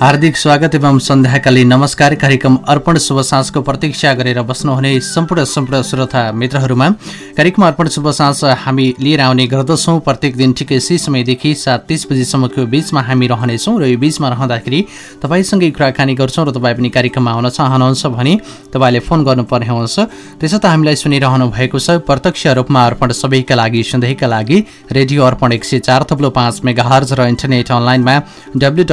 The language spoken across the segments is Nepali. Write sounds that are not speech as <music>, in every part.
हार्दिक स्वागत एवं सन्ध्याकालीन नमस्कार। कार्यक्रम अर्पण शुभ साँझको प्रतीक्षा गरेर बस्नुहुने सम्पूर्ण सम्पूर्ण श्रोता मित्रहरूमा। कार्यक्रम अर्पण शुभ साँझ हामी लिएर आउने गर्दछौँ। प्रत्येक दिन ठिकै यसी समयदेखि सात तिस बजीसम्मको बिचमा हामी रहनेछौँ र यो बिचमा रहँदाखेरि तपाईँसँगै कुराकानी गर्छौँ र तपाईँ पनि कार्यक्रममा आउन चाहनुहुन्छ भने तपाईँले फोन गर्नुपर्ने हुन्छ। त्यसो त हामीलाई सुनिरहनु भएको छ प्रत्यक्ष रूपमा अर्पण सबैका लागि सधैँका लागि रेडियो अर्पण एक सय र इन्टरनेट अनलाइनमा डब्लु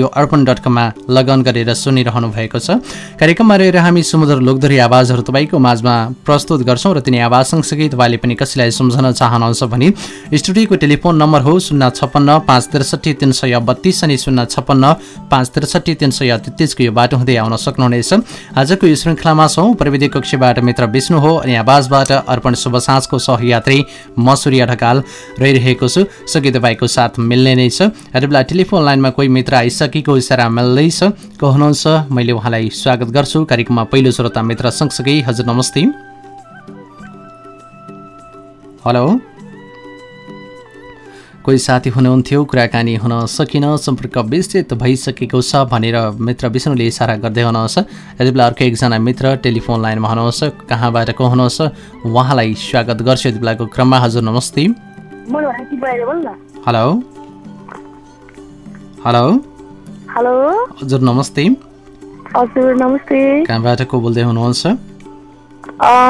अर्पण डट कममा लगन गरेर सुनिरहनु भएको छ। कार्यक्रममा रहेर हामी समुद्र लोकधरी आवाजहरू तपाईँको माझमा प्रस्तुत गर्छौँ र तिनी आवाज सँगसँगै तपाईँले पनि कसैलाई सम्झन चाहनुहुन्छ भने स्टुडियोको टेलिफोन नम्बर हो शून्य छप्पन्न पाँच त्रिसठी तिन सय बत्तिस अनि शून्य छप्पन्न पाँच त्रिसठी तिन सय तेत्तिसको यो बाटो हुँदै आउन सक्नुहुनेछ। आजको यो श्रृङ्खलामा छौँ प्रविधि कक्षबाट मित्र विष्णु हो अनि आवाजबाट अर्पण शुभ साँझको सहयात्री म सूर्य ढकाल रहिरहेको छु। सके तपाईँको साथ मिल्ने नै छ। बेला टेलिफोन लाइनमा कोही मित्र आइस सकेको इसारा को हुनुहुन्छ मैले उहाँलाई स्वागत गर्छु। कार्यक्रममा पहिलो श्रोता मित्र सँगसँगै हजुर नमस्ते। हेलो। कोही साथी हुनुहुन्थ्यो कुराकानी हुन सकिन सम्पर्क विस्तृत भइसकेको छ भनेर मित्र विष्णुले इसारा गर्दै हुनुहुन्छ। यति बेला अर्को एकजना मित्र टेलिफोन लाइनमा हुनुहुन्छ। कहाँबाट को हुनुहुन्छ? उहाँलाई स्वागत गर्छु यति बेलाको क्रममा। हजुर नमस्ते। हेलो। हेलो। हेलो हजुर नमस्ते। हजुर नमस्ते। कहाँबाट को बोल्दै हुनुहुन्छ?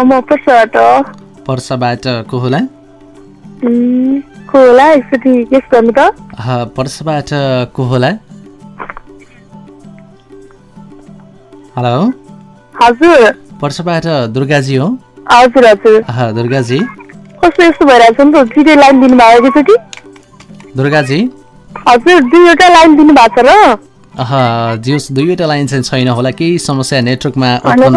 म पर्साबाट। पर्साबाट को होला? को होला? एकचोटि गेस गर्नु त। पर्साबाट को होला? हेलो हजुर। पर्साबाट दुर्गाजी हो। हजुर हजुर। दुर्गाजी। कस्तो यस्तो भइरहेछ नि त? दुइटै लाइन दिनुभयो एकचोटि दुर्गाजी। हजुर दुईवटा लाइन दिनुभएको छ र। जियोस् दुईवटा लाइन चाहिँ छैन होला केही समस्या नेटवर्कमा उत्पन्न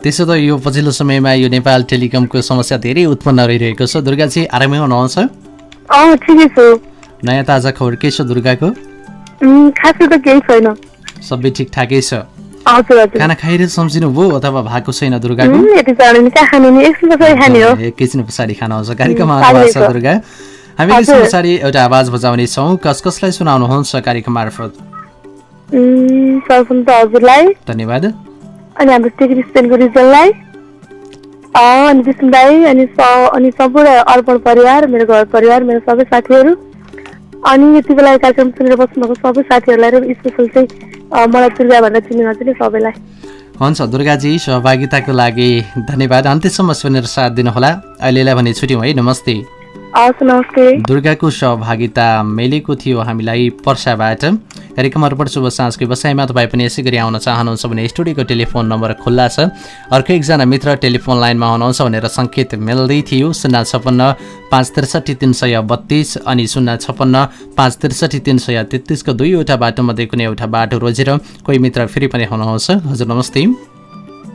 त्यसो त यो पछिल्लो समयमा यो नेपाल टेलिकमको समस्या धेरै उत्पन्न रहिरहेको छ। दुर्गाजी आरामै हुनुहुन्छ? नयाँ ताजा खबर के छ दुर्गाको? सबै ठिकठाकै छ। खाना खाएर सम्झिनु भयो अथवा भएको छैन दुर्गाको? एकछिन पछाडि खाने हो। एकैछिन पछाडि खाना हुन्छ कार्यक्रममा। दुर्गा। हामी हजुर। पछाडि एउटा आवाज बजाउने छौँ कस कसलाई सुनाउनुहुन्छ कार्यक्रम मार्फत? सर्वप्रथम त हजुरलाई। धन्यवाद। अनि हाम्रो टेक्री स्पेनको रिजल्टलाई अँ, अनि विष्णु दाई अनि अनि सम्पूर्ण अर्पण परिवार मेरो घर परिवार मेरो सबै साथीहरू। अनि यति बेला कार्यक्रम सुनेर बस्नुभएको सबै साथीहरूलाई र स्पेसल चाहिँ मलाई दुर्गा भनेर चिन्ने नचिने सबैलाई। हुन्छ दुर्गाजी सहभागिताको लागि धन्यवाद। अन्त्यसम्म सुनेर साथ दिनुहोला। अहिलेलाई भने छुट्यौँ है। नमस्ते। दुर्गाको सहभागिता मिलेको थियो हामीलाई पर्साबाट। कार्यक्रम अर्पण शुभ साँझको व्यवसायमा तपाईँ पनि यसै गरी आउन चाहनुहुन्छ भने स्टुडियोको टेलिफोन नम्बर खुल्ला छ। अर्को एकजना मित्र टेलिफोन लाइनमा हुनुहुन्छ भनेर सङ्केत मिल्दै थियो। शून्य छप्पन्न पाँच त्रिसठी तिन सय बत्तिस अनि शून्य छप्पन्न पाँच त्रिसठी तिन सय तेत्तिसको दुईवटा बाटोमध्ये कुनै एउटा बाटो रोजेर कोही मित्र फेरि पनि हुनुहुन्छ। हजुर नमस्ते।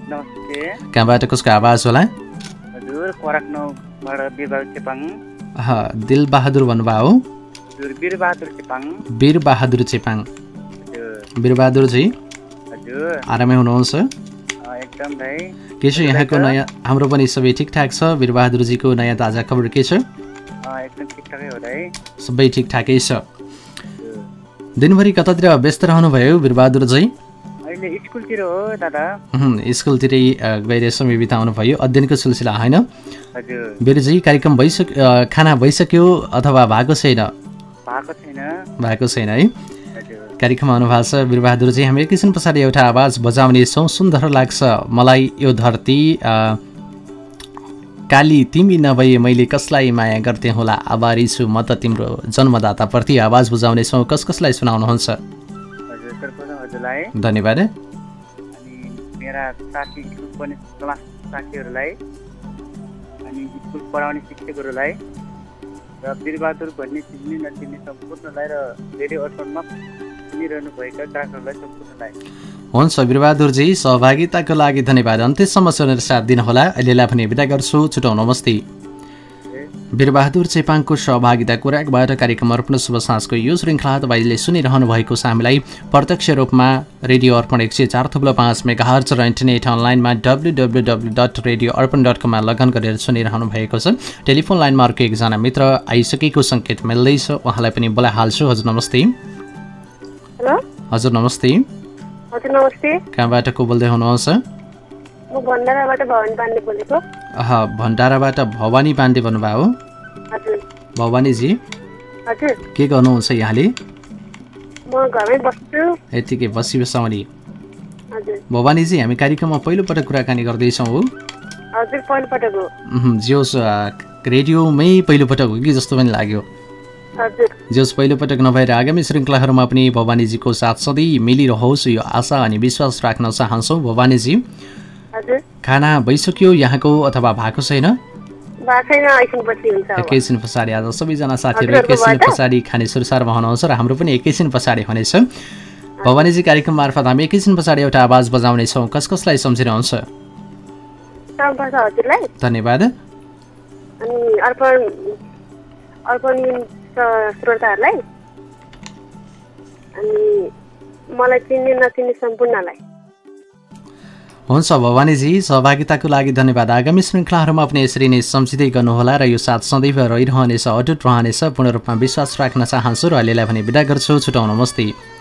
नमस्ते। कहाँबाट कसको आवाज होला? दिलबहादुर भन्नुभयो बिरबहादुर चेपाङ हजुर आरामै हुनुहुन्छ के छ यहाँको नयाँ हाम्रो पनि सबै ठिकठाक छ वीरबहादुरजीको नयाँ ताजा खबर के छ सबै ठिकठाकै छ। दिनभरि कतातिर व्यस्त रहनुभयो वीरबहादुरजी अहिले स्कुलतिर हो दादा? उहुँ, स्कुलतिरै अ, गएर समय बिताउनु भयो। अध्ययनको सिलसिला होइन। वीरजी कार्यक्रम भइसक्यो खाना भइसक्यो अथवा भएको छैन? भएको छैन। है। कार्यक्रममा आउनुभएको छ वीरबहादुरजी हामी एकैछिन पछाडि एउटा आवाज बजाउनेछौँ सुन्दर लाग्छ मलाई यो धरती। काली तिमी नभए मैले कसलाई माया गर्थे होला? आभारी छु म त तिम्रो जन्मदाताप्रति आवाज बुझाउनेछौँ कस कसलाई सुनाउनुहुन्छ? हजुरलाई। धन्यवाद अनि मेरा साथी स्कुल पढ्ने क्लास साथीहरूलाई अनि स्कुल पढाउने शिक्षकहरूलाई र वीरबहादुर भन्ने चिन्ने नचिन्ने सम्पूर्णलाई र रेडियो अर्पणमा सुनिरहनु भएका ग्राहकहरूलाई सम्पूर्णलाई। हुन्छ वीरबहादुरजी सहभागिताको लागि धन्यवाद। अन्त्यसम्म सुनेर साथ दिनुहोला। अहिलेलाई पनि बिदा गर्छु। छुटाउ नमस्ते वीरबहादुर चेपाङको सहभागिता कुराकबाट कार्यक्रम अर्पण शुभ साँझको यो श्रृङ्खला तपाईँले सुनिरहनु भएको छ हामीलाई। प्रत्यक्ष रूपमा रेडियो अर्पण एक सय चार थुप्रो पाँच मेगा हर्च र इन्टरनेट अनलाइनमा W W W dot radio Arpan dot कममा लगन गरेर सुनिरहनु भएको छ। टेलिफोन लाइनमा अर्को एकजना मित्र आइसकेको सङ्केत मिल्दैछ उहाँलाई पनि बोलाइहाल्छु। हजुर नमस्ते। हेलो। हजुर नमस्ते। हजुर नमस्ते। कहाँबाट को बोल्दै हुनुहुन्छ? म भण्डाराबाट भवानी पाण्डे बोलेको। अह भण्डाराबाट भवानी पाण्डे भन्नुभयो भवानीजी के गर्नुहुन्छ यहाँले? यत्तिकै बसी बसाउने भवानीजी हामी कार्यक्रममा पहिलोपटक कुराकानी गर्दैछौँ हो? जियोस् रेडियोमै पहिलोपटक हो कि जस्तो पनि लाग्यो। जोस् पहिलोपटक नभएर आगामी श्रृङ्खलाहरूमा पनि भवानीजीको साथ सधैँ मिलिरहोस् यो आशा अनि विश्वास राख्न चाहन्छौँ। भवानीजी खाना भइसक्यो यहाँको अथवा भएको छैन? एकैछिन पछाडि आज सबैजना साथीहरू एकैछिन? पछाडि खाने सुरसारमा हुनुहुन्छ र हाम्रो पनि एकैछिन पछाडि हुनेछ। भवानीजी कार्यक्रम मार्फत हामी एकैछिन पछाडि एउटा आवाज बजाउनेछौँ। कस कसलाई सम्झिरहन्छ धन्यवाद। श्रोताहरूलाई। अनि मलाई चिन्ने नचिन्ने सम्पूर्णलाई। हुन्छ भवानीजी सहभागिताको लागि धन्यवाद। आगामी श्रृङ्खलाहरूमा पनि यसरी नै सम्झिँदै गर्नुहोला र यो साथ सदैव रहिरहनेछ अटुट रहनेछ। पूर्ण रूपमा विश्वास राख्न चाहन्छु र अहिलेलाई भने बिदा गर्छु। छुटाउँ नमस्ते नमस्ते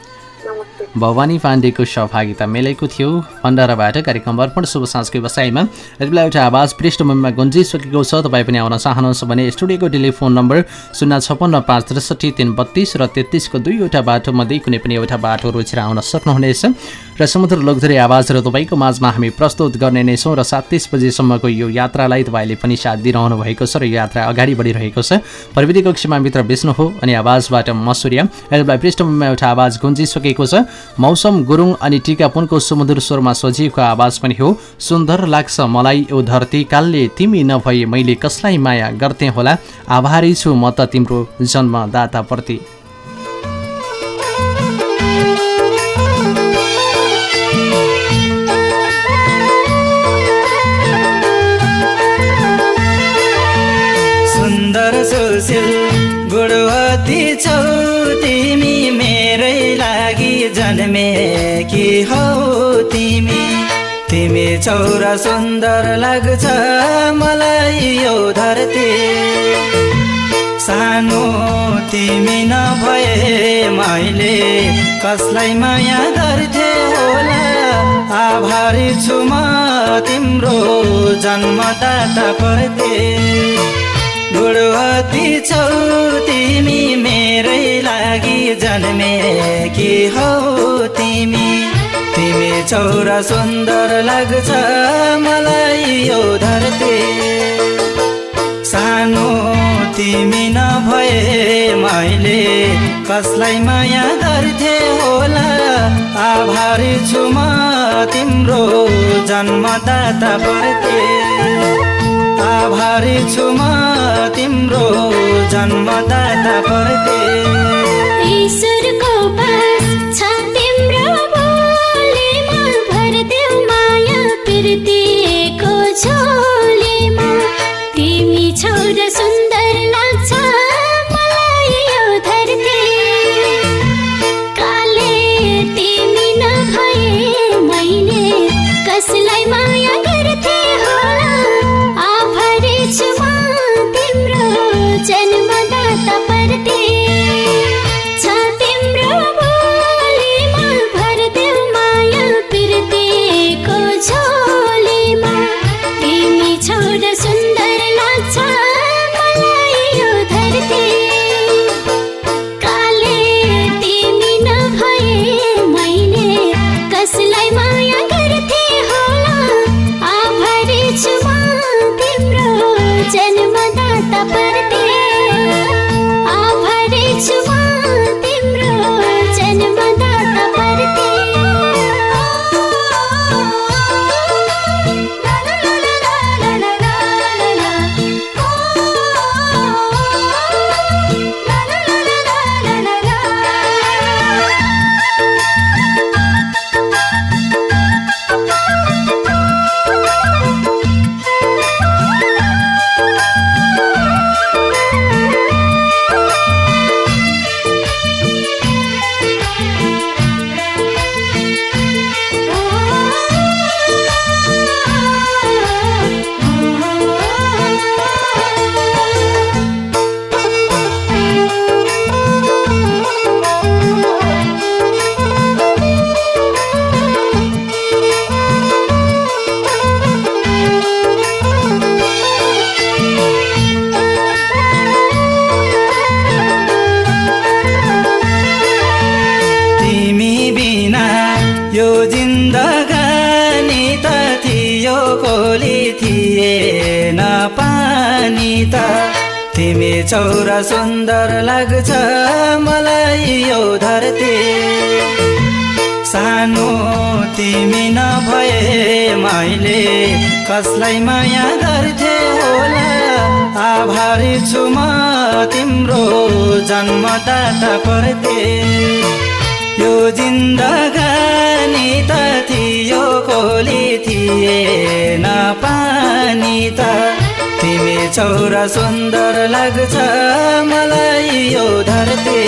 भवानी पाण्डेको सहभागिता मिलेको थियो। भण्डाराबाट कार्यक्रम अर्पण शुभ साँझको व्यवसायमा। यति बेला एउटा आवाज पृष्ठभूमिमा गुन्जिसकेको छ। तपाईँ पनि आउन चाहनुहुन्छ भने स्टुडियोको टेलिफोन नम्बर शून्य छप्पन्न पाँच त्रिसठी तिन बत्तिस र तेत्तिसको दुईवटा बाटोमध्ये कुनै पनि एउटा बाटो रोजेर आउन सक्नुहुनेछ। र समुद्र लोकधरी आवाजहरू तपाईँको माझमा हामी प्रस्तुत गर्ने नै छौँ र सात तिस बजीसम्मको यो यात्रालाई तपाईँले पनि साथ दिइरहनु भएको छ र यो यात्रा अगाडि बढिरहेको छ। प्रविधि कक्षमा मित्र विष्णु हो अनि आवाजबाट मसुर्या यति बेला पृष्ठभूमिमा एउटा आवाज गुन्जिसकेको छ। मौसम गुरुङ अनि टिकापुनको सुमधुर स्वरमा सजिएको आवाज पनि हो। सुन्दर लाग्छ मलाई यो धरती कालले। तिमी नभए मैले कसलाई माया गर्थे होला? आभारी छु म त तिम्रो जन्मदाताप्रति। जन्मेकी हौ तिमी। तिमी छौ र सुन्दर लाग्छ मलाई यो धरती। सानो तिमी नभए मैले कसलाई माया गर्थे होला? आभारी छु म तिम्रो जन्मदाता प्रति। गुणवती छौ तिमी मेरै लागि जन्मेकी हौ तिमी? तिमी छौ र सुन्दर लाग्छ मलाई यो धरती। सानो तिमी नभए मैले कसलाई माया गर्थे होला? आभारी छु म तिम्रो जन्मदाता प्रति आभारी छु म तिम्रो जन्मदाता प्रति you चौरा सुन्दर लाग्छ मलाई यो धरती। सानो तिमी नभए मैले कसलाई माया गर्थे होला? आभारी छु म तिम्रो जन्मदाता पर्थे यो जिन्दगानी त थियो कोली थिएन पानी त। चौरा सुन्दर लाग्छ मलाई यो धरती।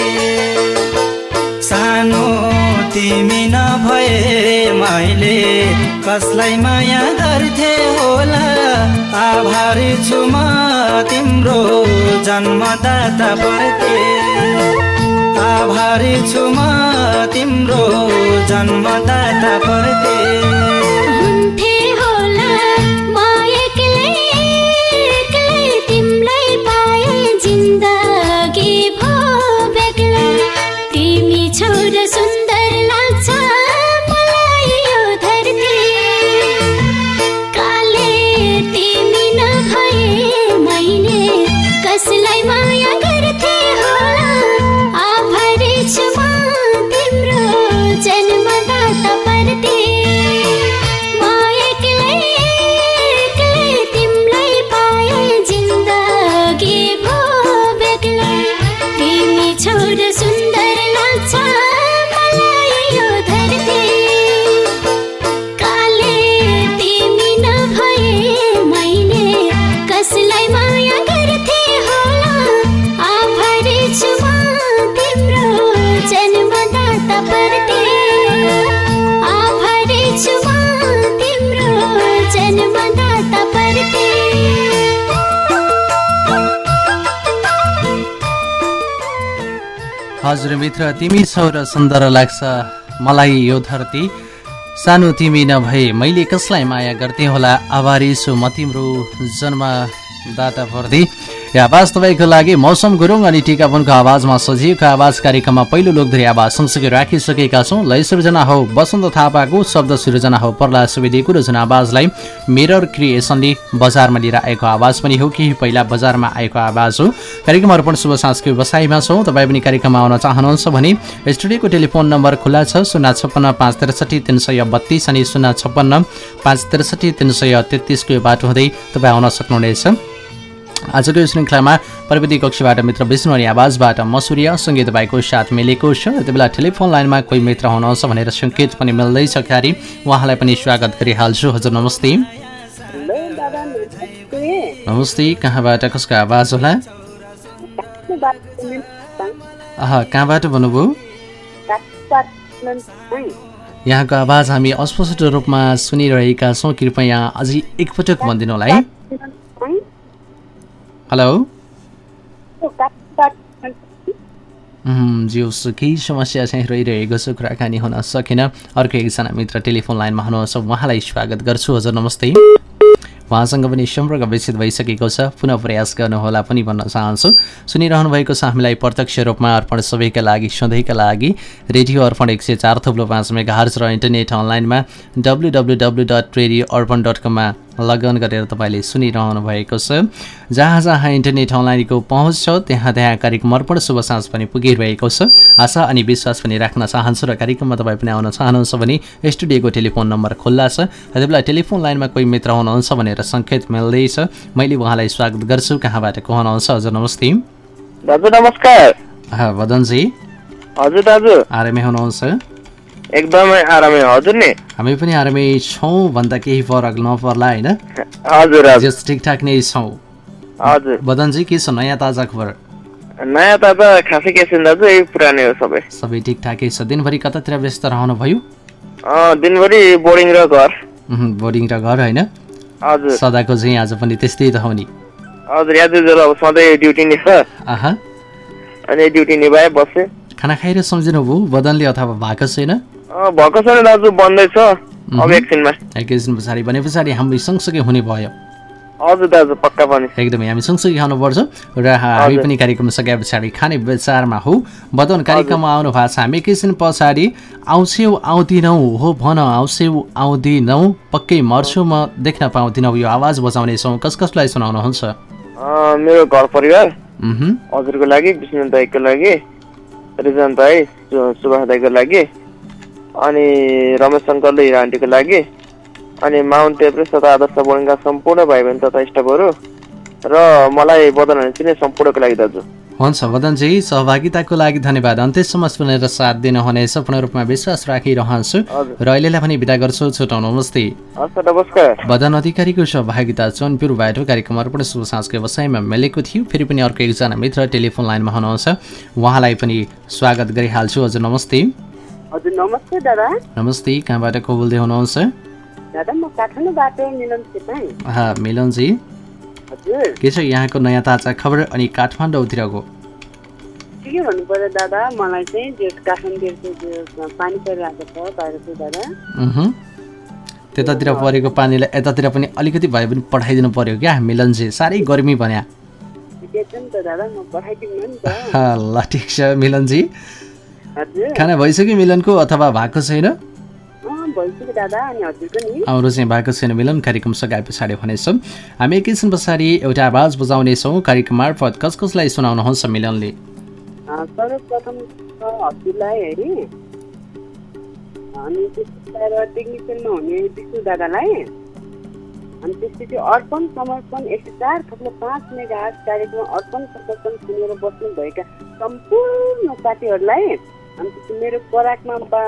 सानो तिमी नभए मैले कसलाई माया गर्थे होला? आभारी छु म तिम्रो जन्मदाता पर्थे आभारी छु म तिम्रो जन्मदाता पर्थे हजुर मित्र तिमी छौ र सुन्दर लाग्छ मलाई यो धरती। सानो तिमी नभए मैले कसलाई माया गर्थे होला? आभारी छु म तिम्रो जन्मदाता पर्दै यो आवाज तपाईँको लागि मौसम गुरुङ अनि टिकापुनको आवाजमा सजिएको आवाज कार्यक्रममा पहिलो लोकधरी आवाज सँगसँगै राखिसकेका छौँ। लय सृजना हो वसन्त थापाको शब्द सृजना हो प्रहलाद सुवेदीको र जुन आवाजलाई मिरर क्रिएसनले बजारमा लिएर आएको आवाज पनि हो। केही पहिला बजारमा आएको आवाज हो। कार्यक्रम अर्पण शुभ सांस्कृतिक व्यवसायमा छौँ। तपाईँ पनि कार्यक्रममा आउन चाहनुहुन्छ भने स्टुडियोको टेलिफोन नम्बर खुल्ला छ शून्य छप्पन्न पाँच त्रिसठी तिन सय बत्तिस अनि शून्य छप्पन्न पाँच त्रिसठी तिन सय तेत्तिसको बाटो हुँदै तपाईँ आउन सक्नुहुनेछ। आजको यो श्रृङ्खलामा प्रविधि कक्षबाट मित्र विष्णु अनि आवाजबाट म सूर्य सँगै तपाईँको साथ मिलेको छ। यति बेला टेलिफोन लाइनमा कोही मित्र हुनुहुन्छ भनेर सङ्केत पनि मिल्दैछ ख्यारी उहाँलाई पनि स्वागत गरिहाल्छु। हजुर नमस्ते। नमस्ते। कहाँबाट कसको आवाज होला? कहाँबाट भन्नुभयो? यहाँको आवाज हामी अस्पष्ट रूपमा सुनिरहेका छौँ। कृपया अझै एकपटक भनिदिनु होला है। हेलो ज्यू केही समस्या चाहिँ रहिरहेको छ कुराकानी हुन सकेन अर्को एकजना मित्र टेलिफोन लाइनमा हुनुहुन्छ उहाँलाई स्वागत गर्छु हजुर नमस्ते उहाँसँग पनि सम्पर्क विकसित भइसकेको छ पुनः प्रयास गर्नुहोला पनि भन्न चाहन्छु सुनिरहनु भएको छ हामीलाई प्रत्यक्ष रूपमा अर्पण सबैका लागि सधैँका लागि रेडियो अर्पण एक सय चार थुप्रो पाँच मेगा हर्ज र इन्टरनेट अनलाइनमा W W W dot radio Arpan dot कममा लगन गरेर तपाईँले सुनिरहनु भएको छ। जहाँ जहाँ इन्टरनेट अनलाइनको पहुँच छ त्यहाँ त्यहाँ कार्यक्रम अर्पण शुभ साँझ पनि पुगिरहेको छ। आशा अनि विश्वास पनि राख्न चाहन्छु र कार्यक्रममा तपाईँ पनि आउन चाहनुहुन्छ भने स्टुडियोको टेलिफोन नम्बर खुल्ला छ। त्यति बेला टेलिफोन लाइनमा कोही मित्र हुनुहुन्छ भनेर सङ्केत मिल्दैछ। मैले उहाँलाई स्वागत गर्छु। कहाँबाट को हुनुहुन्छ? हजुर नमस्ते। दाजु नमस्कार। अह, वदनजी हजुर दाजु। आरामै हुनुहुन्छ? एकदमै आरामै हजुर नि। हामी पनि आरामै छौँ भन्दा केही फरक नपर्ला होइन? हजुर हजुर। ठिकठाक नै छौँ। हजुर। वदनजी के छ? नयाँ ताजा खबर? नयाँ ताजा खासै के छैन दाजु? यही पुरानै हो सबै। सबै ठिकठाकै छ। दिनभरि कतातिर व्यस्त रहनु भयो? दिनभरि बोर्डिङ र घर। बोर्डिङ र घर होइन? हजुर। सदाको चाहिँ आज पनि त्यस्तै त हो नि। हजुर याद अब सधैँ ड्युटी नि छ। आहा। अनि ड्युटी निभाए बसेँ खाना खाएर सम्झिनुभयो बदनले अथवा भएको छैन। भएको दाजु बन्दैछ अब एकछिनमा। एकैछिन पछाडि भने पछाडि हामी सँगसँगै हुने भयो। हजुर दाजु पक्का पनि एकदमै हामी सँगसँगै आउनुपर्छ र हामी पनि कार्यक्रम सके पछाडि खाने विचारमा हो। बताउनु कार्यक्रममा आउनु भएको छ। हामी एकैछिन पछाडि आउँछौ आउँदिनौ। हो भन आउँछौ आउँदिनौ। पक्कै मर्छु म देख्न पाउँदिनौ। यो आवाज बजाउनेछौँ। कस कसलाई सुनाउनुहुन्छ? मेरो घर परिवार। हजुरको लागि विष्णु दाईको लागि रिजन दाई सुभाष दाईको लागि। अनि रमेश शङ्करले हिरा आन्टीको लागि अनि माउन्ट एभरेस्ट तथा आदर्श बोर्डिङका सम्पूर्ण भाइ बहिनी तथा स्टाफहरू र मलाई बदन चिने सम्पूर्णको लागि दाजु। हुन्छ वदनजी सहभागिताको लागि धन्यवाद। अन्त्यसम्म सुनेर साथ दिनुहुनेछ पूर्ण रूपमा विश्वास राखिरहन्छु। र अहिलेलाई पनि बिदा गर्छु छुटाउनु नमस्ते नमस्कार। वदन अधिकारीको सहभागिता चनपुरबाट कार्यक्रम अर्पण शुभ साँझको व्यवसायमा मिलेको थियो फेरि पनि अर्को एकजना मित्र टेलिफोन लाइनमा हुनुहुन्छ। उहाँलाई पनि स्वागत गरिहाल्छु। हजुर नमस्ते। हजुर नमस्ते दादा। नमस्ते कहाँबाट को बोल्दै हुनुहुन्छ? दादा म काठमाडौँबाट मिलन चेपाङ हा मिलनजी। के छ यहाँको नयाँ ताजा खबर अनि काठमाडौँतिरको? के भन्नु पर्यो दादा मलाई चाहिँ त्यो काठमाडौँ पानी परिरहेको छ बाहिर चाहिँ दादा। त्यतातिर परेको पानीलाई यतातिर पनि अलिकति भए पनि पठाइदिनु पर्यो क्या मिलनजी। साह्रै गर्मी भन्या। ल ठिक छ मिलनजी। खाना भइसक्यो मिलनको अथवा भएको छैन? हाम्रो चाहिँ भएको छैन मिलन कार्यक्रम सघाए पछाडि भनेछौँ हामी एकैछिन पछाडि एउटा आवाज बजाउनेछौँ कार्यक्रम मार्फत। कस कसलाई सुनाउनुहुन्छ मिलनले? अनि टेक्निसियनमा हुने विष्णु दादालाई। अनि त्यसपछि अर्पण समर्पण एक सय चार थप्लो पाँच मेगा कार्यक्रम अर्पण समर्पण सुनेर बस्नुभएका सम्पूर्ण साथीहरूलाई अनि मेरो पराकमा बा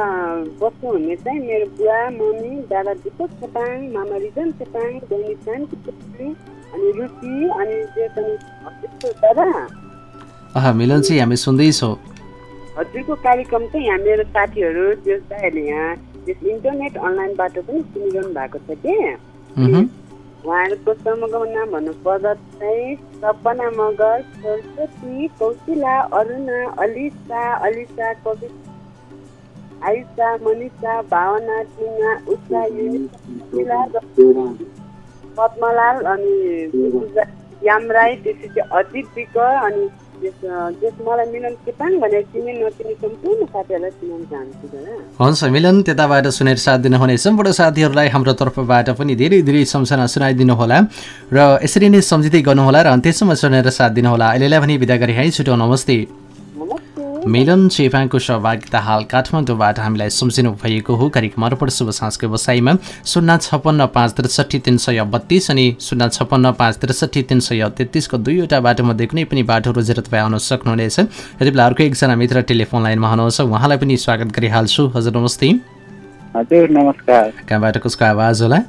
बस्नुहुने चाहिँ मेरो बुवा मम्मी दादा दिपक चेपाङ मामा रिजन चेपाङ बहिनी शान्ति चेपाङ अनि रुचि अनि जे पनि हजुरको दादा। अह मिलनजी हामी सुन्दैछौँ। हजुरको कार्यक्रम चाहिँ यहाँ मेरो साथीहरू त्यो दाइहरूले यहाँ त्यस इन्टरनेट अनलाइनबाट पनि सुनिरहनु भएको छ कि। उहाँहरूको नाम भन्नुपर्दा चाहिँ सपना मगर सरस्वती कौशिला अरुणा अलिसा अलिसा कवि आयुषा मनिषा भावना टिना उषा पद्मलाल अनि यामराई त्यसपछि अजित विक अनि हुन्छ मिलन त्यताबाट सुनेर साथ दिनुहुने सम्पूर्ण साथीहरूलाई हाम्रो तर्फबाट पनि धेरै धेरै सम्झना सुनाइदिनु होला र यसरी नै सम्झिँदै गर्नुहोला र अन्त्यसम्म सुनेर साथ दिनुहोला। अहिलेलाई पनि बिदा गरी है। छुट्याउ नमस्ते। मिलन चेपाङको सहभागिता हाल काठमाडौँबाट हामीलाई सम्झिनु भएको हो। कार्यक्रम अर्पण शुभ साँझको व्यवसायमा शून्य छप्पन्न पाँच त्रिसठी तिन सय बत्तिस अनि शून्य छप्पन्न पाँच त्रिसठी तिन सय तेत्तिसको दुईवटा बाटोमध्ये कुनै पनि बाटो रोजेर तपाईँ आउन सक्नुहुनेछ। यति बेला अर्को एकजना मित्र टेलिफोन लाइनमा हुनुहुन्छ उहाँलाई पनि स्वागत गरिहाल्छु। हजुर नमस्ते। हजुर नमस्कार। कहाँबाट कसको आवाज होला?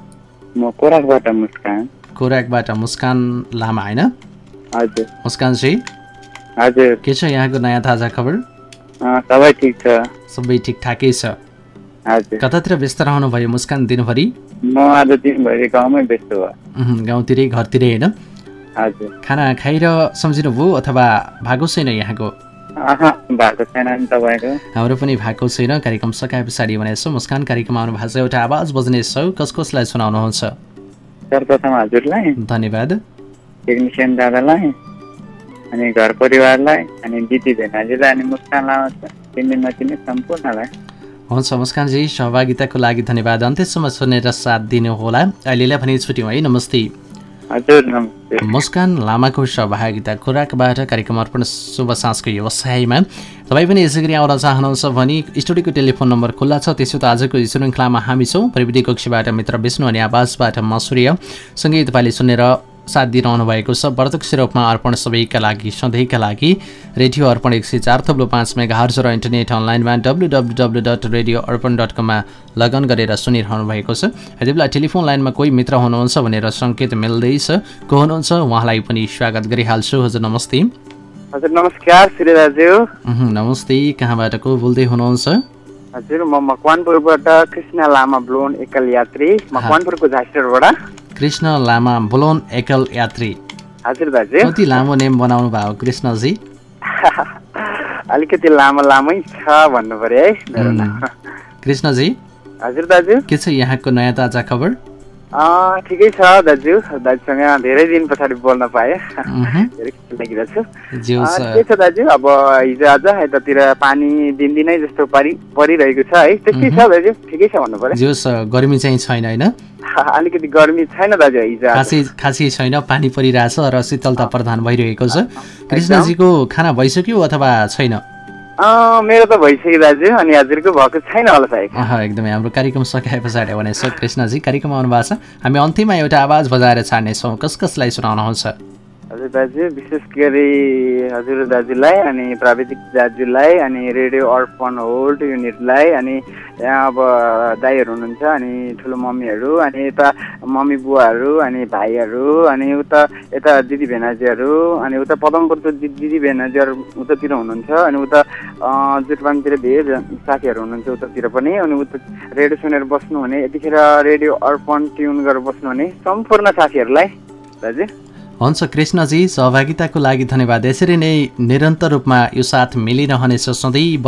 म कोराकबाट मुस्कान। कोराकबाट मुस्कान लामा होइन? हजुर। मुस्कान चाहिँ हजुर। के छ यहाँको नयाँ ताजा खबर? सबै ठिक छ। सबै ठिकठाकै छ। कतातिर व्यस्त रहनुभयो मुस्कान दिनभरि? म आज दिनभरि गाउँमै व्यस्त भयो गाउँतिरै घरतिरै होइन? खाना खाएर सम्झिनुभयो अथवा भएको छैन यहाँको? हाम्रो पनि भएको छैन। कार्यक्रम सकाए पछाडि भनेछौँ। मुस्कान कार्यक्रम आउनु भएको छ एउटा आवाज बज्नेछ कस कसलाई सुनाउनुहुन्छ? सर्वप्रथम हजुरलाई। धन्यवाद। टेक्निसियन दादालाई। अनि घर परिवारलाई अनि दिदी भेनाजीलाई अनि मुस्कान लामा चिन्ने नचिन्ने सम्पूर्णलाई। हुन्छ मुस्कानजी सहभागिताको लागि धन्यवाद। अन्त्यसम्म सुनेर साथ दिनुहोला। अहिलेलाई भने छुट्यौँ है नमस्ते। मुस्कान लामाको सहभागिता खुराकबाट कार्यक्रम अर्पण शुभ साँझको व्यवसायमा। तपाईँ पनि यसै गरी आउन चाहनुहुन्छ भने स्टुडियोको टेलिफोन नम्बर खुल्ला छ त्यसो त आजको श्रृङ्खलामा हामी छौँ। प्रविधि कक्षबाट मित्र विष्णु अनि आवाजबाट म सूर्य। सँगै तपाईँले सुनेर साथ दिइरहनु भएको छ। प्रत्यक्ष रूपमा अर्पण सबैका लागि सधैँका लागि। रेडियो अर्पण एक सय चार थप्लो पाँच मेगा हर्ज र इन्टरनेट अनलाइनमा W W W dot radio Arpan dot कममा लगन गरेर सुनिरहनु भएको छ। यति बेला टेलिफोन लाइनमा कोही मित्र हुनुहुन्छ भनेर सङ्केत मिल्दैछ। को हुनुहुन्छ? उहाँलाई पनि स्वागत गरिहाल्छु। हजुर नमस्ते। हजुर नमस्कार नमस्ते। कहाँबाट को बोल्दै हुनुहुन्छ? हजुर म मकवानपुरबाट कृष्ण लामा ब्लोन एकल यात्री मकवानपुरको झाँसिरबाट कृष्ण लामा बोलोन एकल यात्री। हजुर दाजु। कति लामो नेम बनाउनु भयो कृष्णजी? <laughs> अलिकति लामो लामै छ भन्नु पर्यो है। कृष्णजी? हजुर दाजु। के छ यहाँको नयाँ ताजा खबर? ठिकै छ दाजु। दाजुसँग धेरै दिन पछाडि बोल्न पाएँ। धेरै खुसी लागिरहेको छु। दाजु। अब हिजो आज यतातिर पानी दिनदिनै जस्तो परि परिरहेको छ है। त्यस्तै छ दाजु? ठिकै छ भन्नु पर्यो गर्मी चाहिँ छैन होइन? अलिकति गर्मी छैन दाजु हिजो खासै खासै छैन। पानी परिरहेछ र शीतलता प्रदान भइरहेको छ। कृष्णजीको खाना भइसक्यो अथवा छैन? मेरो त भइसक्यो दाजु अनि हजुरको भएको छैन होला सायद। एकदमै हाम्रो कार्यक्रम सकाए पछाडि भनेछ कृष्णजी कार्यक्रम आउनु भएको छ। हामी अन्त्यमा एउटा आवाज बजाएर छाड्नेछौँ। कस कसलाई सुनाउनुहुन्छ? हजुर दाजु विशेष गरी हजुर दाजुलाई अनि प्राविधिक दाजुलाई अनि रेडियो अर्पण होल्ड युनिटलाई अनि यहाँ अब दाईहरू हुनुहुन्छ अनि ठुलो मम्मीहरू अनि यता मम्मी बुवाहरू अनि भाइहरू अनि उता यता दिदी भेनाजीहरू अनि उता पदमपुरको दिदी भेनाजीहरू उतातिर हुनुहुन्छ अनि उता अँ, जुटबाङतिर धेरै साथीहरू हुनुहुन्छ उतातिर पनि अनि उता रेडियो सुनेर बस्नु भने यतिखेर रेडियो अर्पण ट्युन गरेर बस्नु भने सम्पूर्ण साथीहरूलाई दाजु। हुन्छ कृष्णजी सहभागिताको लागि धन्यवाद। यसरी नै निरन्तर रूपमा यो साथ मिलिरहनेछ सदैव।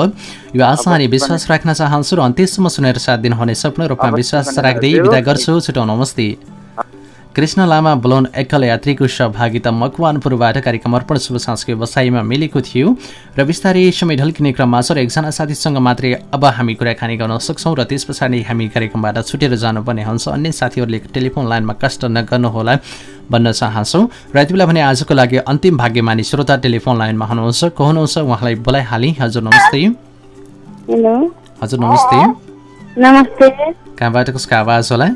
यो आशा अनि विश्वास राख्न चाहन्छु र अन्त्यसम्म सुनेर साथ दिनुहुनेछ पूर्ण रूपमा विश्वास राख्दै विदा गर्छु। छुटाउ नमस्ते। कृष्ण लामा बलोन एकल यात्रीको सहभागिता मकवानपुरबाट कार्यक्रम अर्पण शुभ सांस्कृतिक व्यवसायमा मिलेको थियो र बिस्तारै समय ढल्किने क्रममा छ र एकजना साथीसँग मात्रै अब हामी कुराकानी गर्न सक्छौँ र त्यस पछाडि हामी कार्यक्रमबाट छुटेर जानुपर्ने हुन्छ। अन्य साथीहरूले टेलिफोन लाइनमा कष्ट नगर्नुहोला भन्न चाहन्छौँ। र यति बेला भने आजको लागि अन्तिम भाग्यमानी श्रोता टेलिफोन लाइनमा हुनुहुन्छ। को हुनुहुन्छ उहाँलाई बोलाइहालेँ। हजुर नमस्ते। हेलो। हजुर नमस्ते। नमस्ते। कहाँबाट कसको आवाज होला?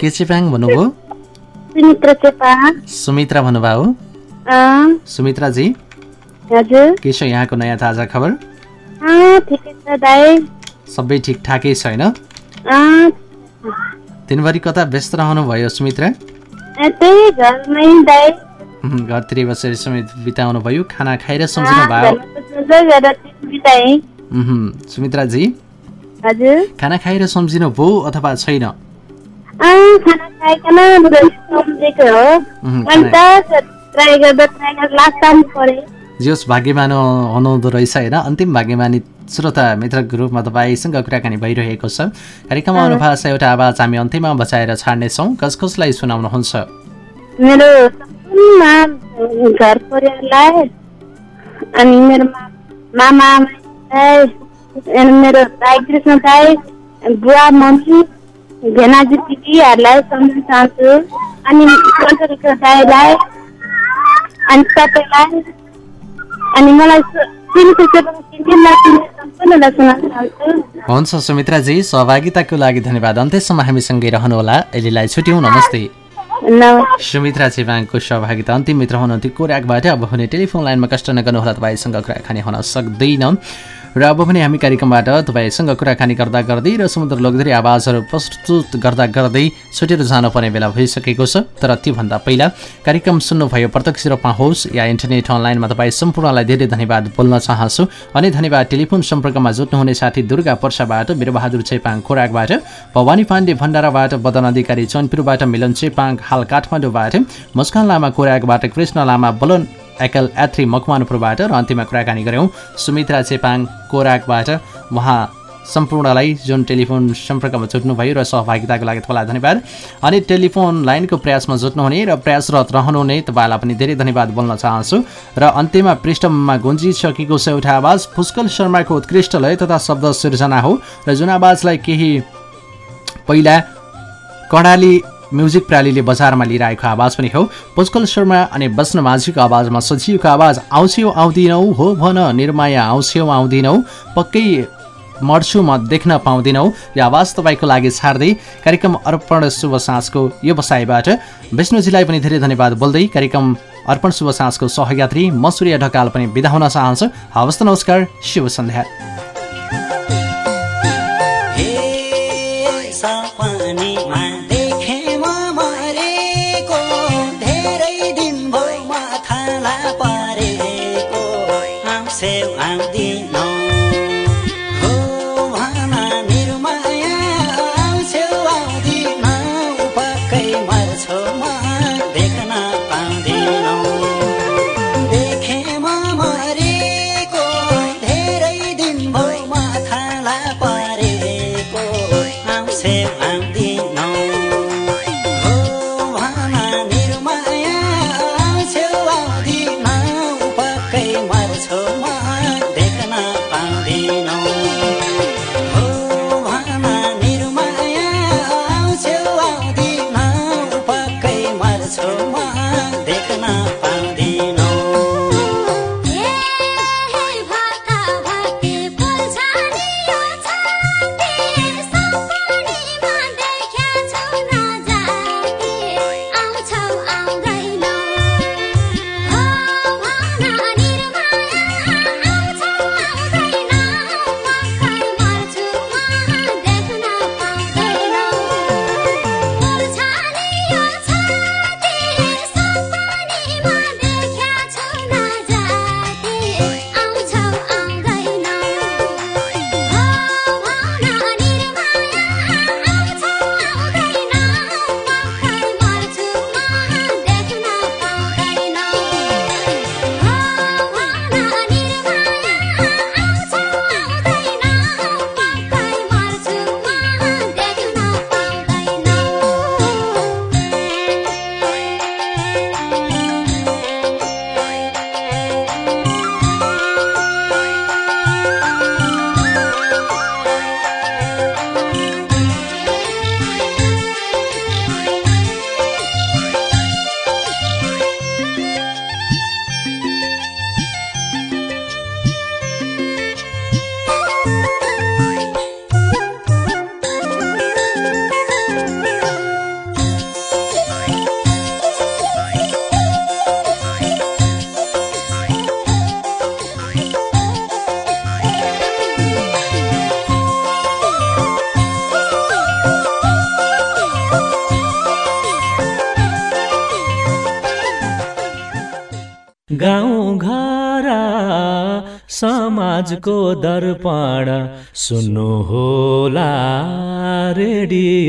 के चेपाङ भन्नुभयो सुमित्र भन्नुभयो सुमित्राजी. हजुर के छ यहाँको नयाँ ताजा खबर. अँ, ठिकै छ दाई सबै ठिकठाकै छैन। अँ, दिनभरि कता व्यस्त रहनुभयो सुमित्रा? घरतिर बसेर समय बिताउनु भयो खाना खाएर सम्झिनु भयो। सुमित्राजी। हजुर। खाना खाएर सम्झिनु भयो अथवा छैन? जोस् भाग्यमान हुनुहुँदो रहेछ होइन। अन्तिम भाग्यमानी श्रोता मित्रको रूपमा तपाईँसँग कुराकानी भइरहेको छ। कार्यक्रम छ एउटा आवाज हामी अन्त्यमा बचाएर छाड्नेछौँ। कस कसलाई सुनाउनुहुन्छ? मेरो घर परिवारलाई। अनि मेरो मामा मेरो दाइ कृष्ण दाई बुवा मम्मी भेनाजी दिदीहरूलाई सम्झिन चाहन्छु। अनि कन्ट्रीको दाईलाई अनि तपाईँलाई अनि मलाई हुन्छ सुमित्राजी सहभागिताको लागि धन्यवाद। अन्त्यसम्म हामीसँगै रहनुहोला। अहिलेलाई छुट्यौँ नमस्ते। सुमित्रा चेपाङको सहभागिता अन्तिम मित्र हुनुहुन्थ्यो। कोराकबाट अब हुने टेलिफोन लाइनमा कष्ट नगर्नुहोला। तपाईँसँग कुराकानी हुन सक्दैन। र अब पनि हामी कार्यक्रमबाट तपाईँसँग कुराकानी गर्दा गर्दै र समुद्र लोकधरी आवाजहरू प्रस्तुत गर्दा गर्दै छुटेर जानुपर्ने बेला भइसकेको छ। तर त्योभन्दा पहिला कार्यक्रम सुन्नुभयो प्रत्यक्ष रूपमा होस् या इन्टरनेट अनलाइनमा तपाईँ सम्पूर्णलाई धेरै धन्यवाद बोल्न चाहन्छु। अनि धन्यवाद टेलिफोन सम्पर्कमा जुट्नुहुने साथी दुर्गा पर्साबाट वीरबहादुर चेपाङ खोराकबाट भवानी पाण्डे भण्डाराबाट बदन अधिकारी चनपुरबाट मिलन चेपाङ हाल काठमाडौँबाट मुस्कान लामा कोराकबाट कृष्ण लामा बलन एकल यात्री मकवानपुरबाट र अन्तिममा कुराकानी गऱ्यौँ। सुमित्रा चेपाङ कोराकबाट। उहाँ सम्पूर्णलाई जुन टेलिफोन सम्पर्कमा जुट्नुभयो र सहभागिताको लागि तपाईँलाई धन्यवाद। अनि टेलिफोन लाइनको प्रयासमा जुट्नुहुने र प्रयासरत रहनुहुने तपाईँलाई पनि धेरै धन्यवाद बोल्न चाहन्छु। र अन्त्यमा पृष्ठमा गुन्जिसकेको छ एउटा आवाज पुष्कल शर्माको उत्कृष्ट लय तथा शब्द सिर्जना हो। र जुन आवाजलाई केही पहिला कडाली म्युजिक प्रालीले बजारमा लिएर आएको आवाज पनि हो। पुष्कल शर्मा अनि बस्न माझीको आवाजमा सजिएको आवाज आउँछौ आउँदिनौ हो भन निर्माया आउँछौ आउँदिनौ पक्कै मर्छु म देख्न पाउँदिनौ। यो आवाज तपाईँको लागि छाड्दै कार्यक्रम अर्पण शुभ साँझको व्यवसायबाट विष्णुजीलाई पनि धेरै धन्यवाद बोल्दै कार्यक्रम अर्पण शुभ साँझको सहयात्री म सूर्य ढकाल पनि बिदा हुन चाहन्छु। हवस् नमस्कार शुभ सन्ध्या। दर्पण सुन्नु होला रेडियो। अर्पण